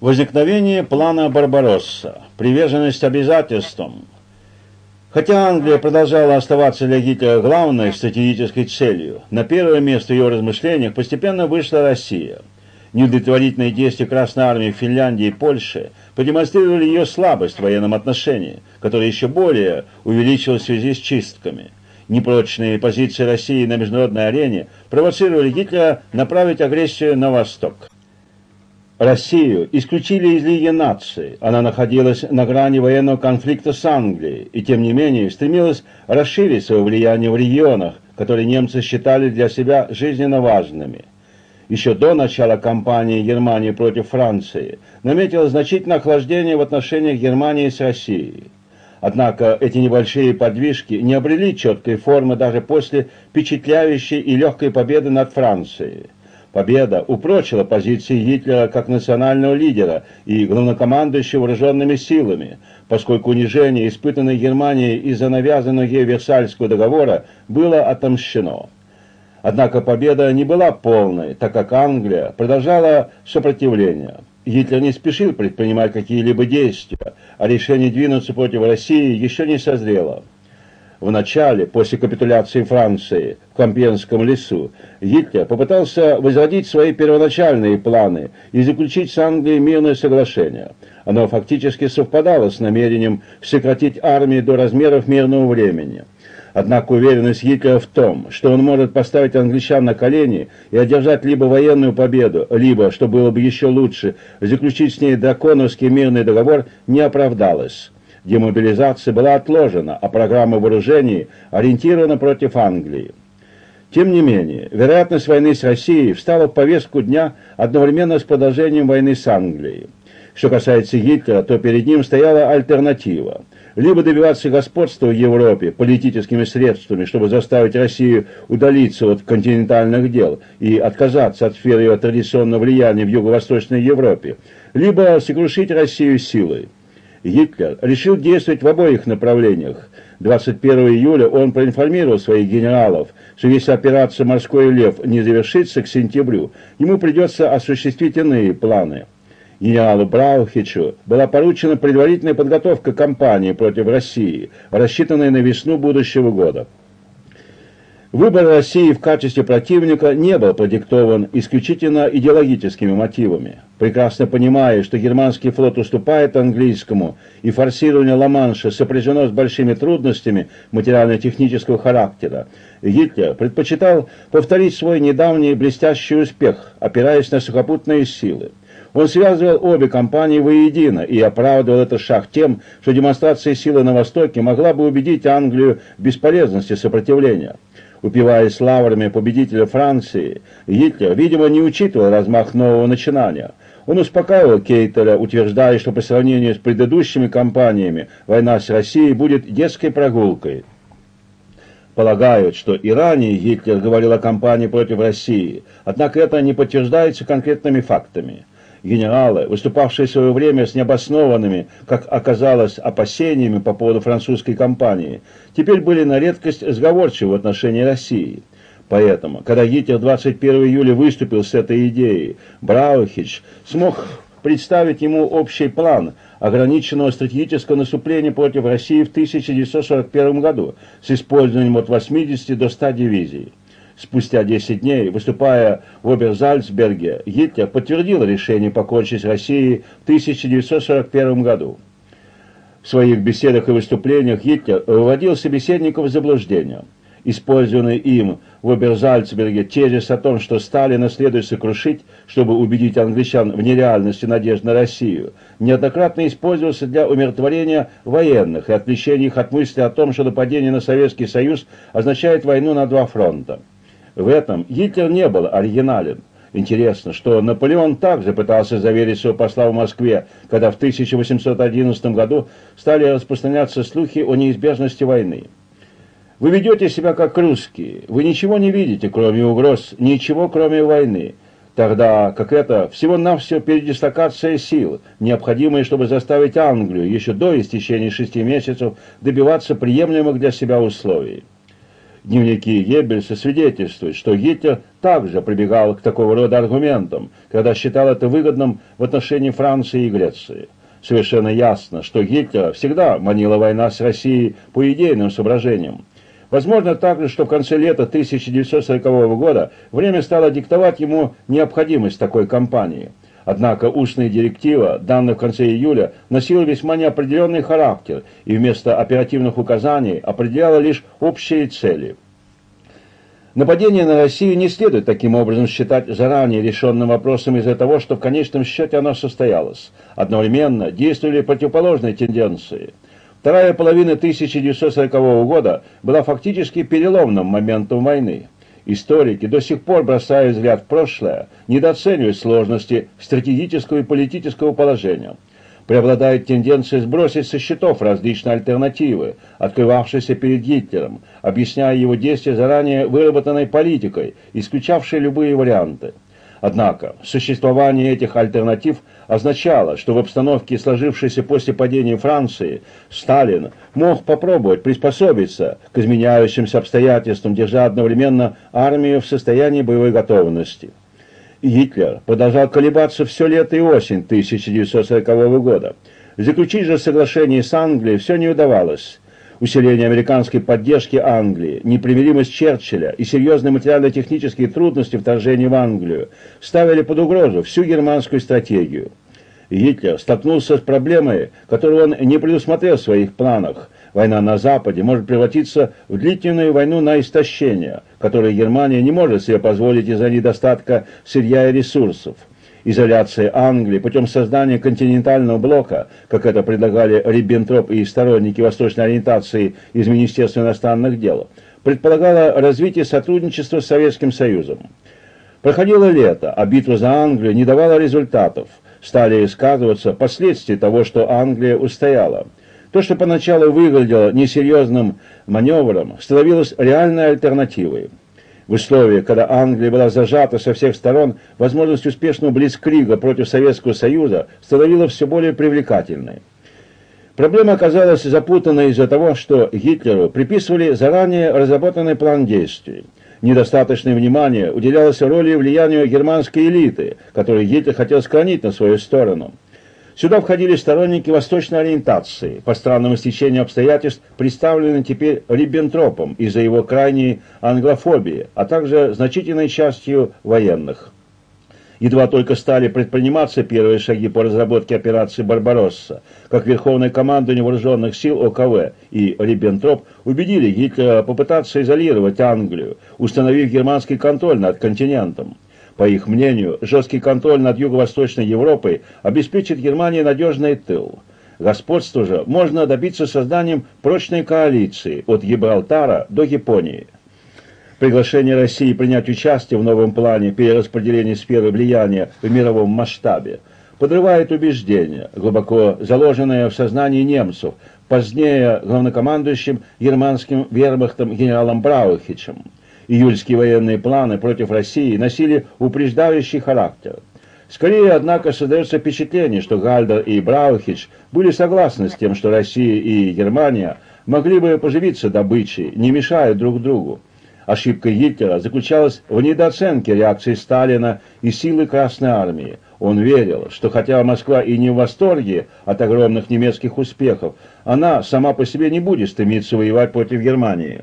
Возникновение плана Барбаросса, приверженность обязательствам. Хотя Англия продолжала оставаться для Гитлера главной стратегической целью, на первое место в ее размышлениях постепенно вышла Россия. Неудовлетворительные действия Красной Армии в Финляндии и Польше продемонстрировали ее слабость в военном отношении, которая еще более увеличилась в связи с чистками. Непрочные позиции России на международной арене провоцировали Гитлера направить агрессию на восток. Россию исключили из Лиги наций. Она находилась на грани военного конфликта с Англией и, тем не менее, стремилась расширить свое влияние в регионах, которые немцы считали для себя жизненно важными. Еще до начала кампании Германии против Франции наметило значительное охлаждение в отношениях Германии с Россией. Однако эти небольшие подвижки не обрели четкой формы даже после впечатляющей и легкой победы над Францией. Победа упрочила позиции Гитлера как национального лидера и главнокомандующего вооруженными силами, поскольку унижение, испытанное Германией из-за навязанного ей Версальского договора, было отомщено. Однако победа не была полной, так как Англия продолжала сопротивление. Гитлер не спешил предпринимать какие-либо действия, а решение двинуться против России еще не созрело. В начале, после капитуляции Франции в Компьенском лесу, Гитлер попытался возродить свои первоначальные планы и заключить с Англией мирное соглашение. Оно фактически совпадало с намерением сократить армию до размеров мирного времени. Однако уверенность Гитлера в том, что он может поставить англичан на колени и одержать либо военную победу, либо, что было бы еще лучше, заключить с ней драконовский мирный договор, не оправдалась демобилизация была отложена, а программа вооружений ориентирована против Англии. Тем не менее, вероятность войны с Россией встала в повестку дня одновременно с продолжением войны с Англией. Что касается Гитлера, то перед ним стояла альтернатива. Либо добиваться господства в Европе политическими средствами, чтобы заставить Россию удалиться от континентальных дел и отказаться от сферы ее традиционного влияния в Юго-Восточной Европе, либо сокрушить Россию силой. Гитлер решил действовать в обоих направлениях. 21 июля он проинформировал своих генералов, что если операция «Морской лев» не завершится к сентябрю, ему придется осуществить иные планы. Генералу Браухичу была поручена предварительная подготовка кампании против России, рассчитанная на весну будущего года. Выбор России в качестве противника не был продиктован исключительно идеологическими мотивами. Прекрасно понимая, что германский флот уступает английскому, и форсирование Ла-Манша сопряжено с большими трудностями материально-технического характера, Гитлер предпочитал повторить свой недавний блестящий успех, опираясь на сухопутные силы. Он связывал обе компании воедино и оправдывал этот шаг тем, что демонстрация силы на Востоке могла бы убедить Англию в бесполезности сопротивления упиваясь лаврами победителя Франции, Гитлер, видимо, не учитывал размах нового начинания. Он успокаивал Кейтеля, утверждая, что по сравнению с предыдущими кампаниями война с Россией будет детской прогулкой. Полагают, что и ранее Гитлер говорил о кампании против России, однако это не подтверждается конкретными фактами генералы, выступавшие в свое время с необоснованными, как оказалось, опасениями по поводу французской кампании, теперь были на редкость сговорчивы в отношении России. Поэтому, когда Гитлер 21 июля выступил с этой идеей, Браухич смог представить ему общий план ограниченного стратегического наступления против России в 1941 году с использованием от 80 до 100 дивизий. Спустя 10 дней, выступая в Оберзальцберге, Гитлер подтвердил решение покончить с Россией в 1941 году. В своих беседах и выступлениях Гитлер выводил собеседников в заблуждение. Использованный им в Оберзальцберге тезис о том, что Сталина следует сокрушить, чтобы убедить англичан в нереальности надежд на Россию, неоднократно использовался для умиротворения военных и отвлечения их от мысли о том, что нападение на Советский Союз означает войну на два фронта. В этом Гитлер не был оригинален. Интересно, что Наполеон также пытался заверить своего посла в Москве, когда в 1811 году стали распространяться слухи о неизбежности войны. Вы ведете себя как русские, вы ничего не видите, кроме угроз, ничего, кроме войны. Тогда как это всего-навсего передислокация сил, необходимая, чтобы заставить Англию еще до истечения шести месяцев добиваться приемлемых для себя условий. Дневники Геббельса свидетельствуют, что Гитлер также прибегал к такого рода аргументам, когда считал это выгодным в отношении Франции и Греции. Совершенно ясно, что Гитлер всегда манила война с Россией по идейным соображениям. Возможно также, что в конце лета 1940 года время стало диктовать ему необходимость такой кампании. Однако устная директива, данная в конце июля, носила весьма неопределенный характер и вместо оперативных указаний определяла лишь общие цели. Нападение на Россию не следует таким образом считать заранее решенным вопросом из-за того, что в конечном счете оно состоялось. Одновременно действовали противоположные тенденции. Вторая половина 1940 года была фактически переломным моментом войны. Историки до сих пор бросают взгляд в прошлое, недооценивают сложности стратегического и политического положения. Преобладает тенденция сбросить со счетов различные альтернативы, открывавшиеся перед Гитлером, объясняя его действия заранее выработанной политикой, исключавшей любые варианты. Однако существование этих альтернатив означало, что в обстановке, сложившейся после падения Франции, Сталин мог попробовать приспособиться к изменяющимся обстоятельствам, держа одновременно армию в состоянии боевой готовности. Гитлер продолжал колебаться все лето и осень 1940 года. Заключить же соглашение с Англией все не удавалось усиление американской поддержки Англии, непримиримость Черчилля и серьезные материально-технические трудности вторжения в Англию ставили под угрозу всю германскую стратегию. Гитлер столкнулся с проблемой, которую он не предусмотрел в своих планах. Война на Западе может превратиться в длительную войну на истощение, которую Германия не может себе позволить из-за недостатка сырья и ресурсов изоляции Англии путем создания континентального блока, как это предлагали Риббентроп и сторонники восточной ориентации из Министерства иностранных дел, предполагало развитие сотрудничества с Советским Союзом. Проходило лето, а битва за Англию не давала результатов. Стали сказываться последствия того, что Англия устояла. То, что поначалу выглядело несерьезным маневром, становилось реальной альтернативой. В условиях, когда Англия была зажата со всех сторон, возможность успешного блицкрига против Советского Союза становилась все более привлекательной. Проблема оказалась запутанной из-за того, что Гитлеру приписывали заранее разработанный план действий. Недостаточное внимание уделялось роли и влиянию германской элиты, которую Гитлер хотел склонить на свою сторону. Сюда входили сторонники восточной ориентации, по странному стечению обстоятельств, представлены теперь Риббентропом из-за его крайней англофобии, а также значительной частью военных. Едва только стали предприниматься первые шаги по разработке операции «Барбаросса», как Верховное командование вооруженных сил ОКВ и Риббентроп убедили Гитлера попытаться изолировать Англию, установив германский контроль над континентом. По их мнению, жесткий контроль над Юго-Восточной Европой обеспечит Германии надежный тыл. Господство же можно добиться созданием прочной коалиции от Гибралтара до Японии. Приглашение России принять участие в новом плане перераспределения сферы влияния в мировом масштабе подрывает убеждения, глубоко заложенные в сознании немцев, позднее главнокомандующим германским вермахтом генералом Браухичем. Июльские военные планы против России носили упреждающий характер. Скорее, однако, создается впечатление, что Гальдер и Браухич были согласны с тем, что Россия и Германия могли бы поживиться добычей, не мешая друг другу. Ошибка Гитлера заключалась в недооценке реакции Сталина и силы Красной Армии. Он верил, что хотя Москва и не в восторге от огромных немецких успехов, она сама по себе не будет стремиться воевать против Германии.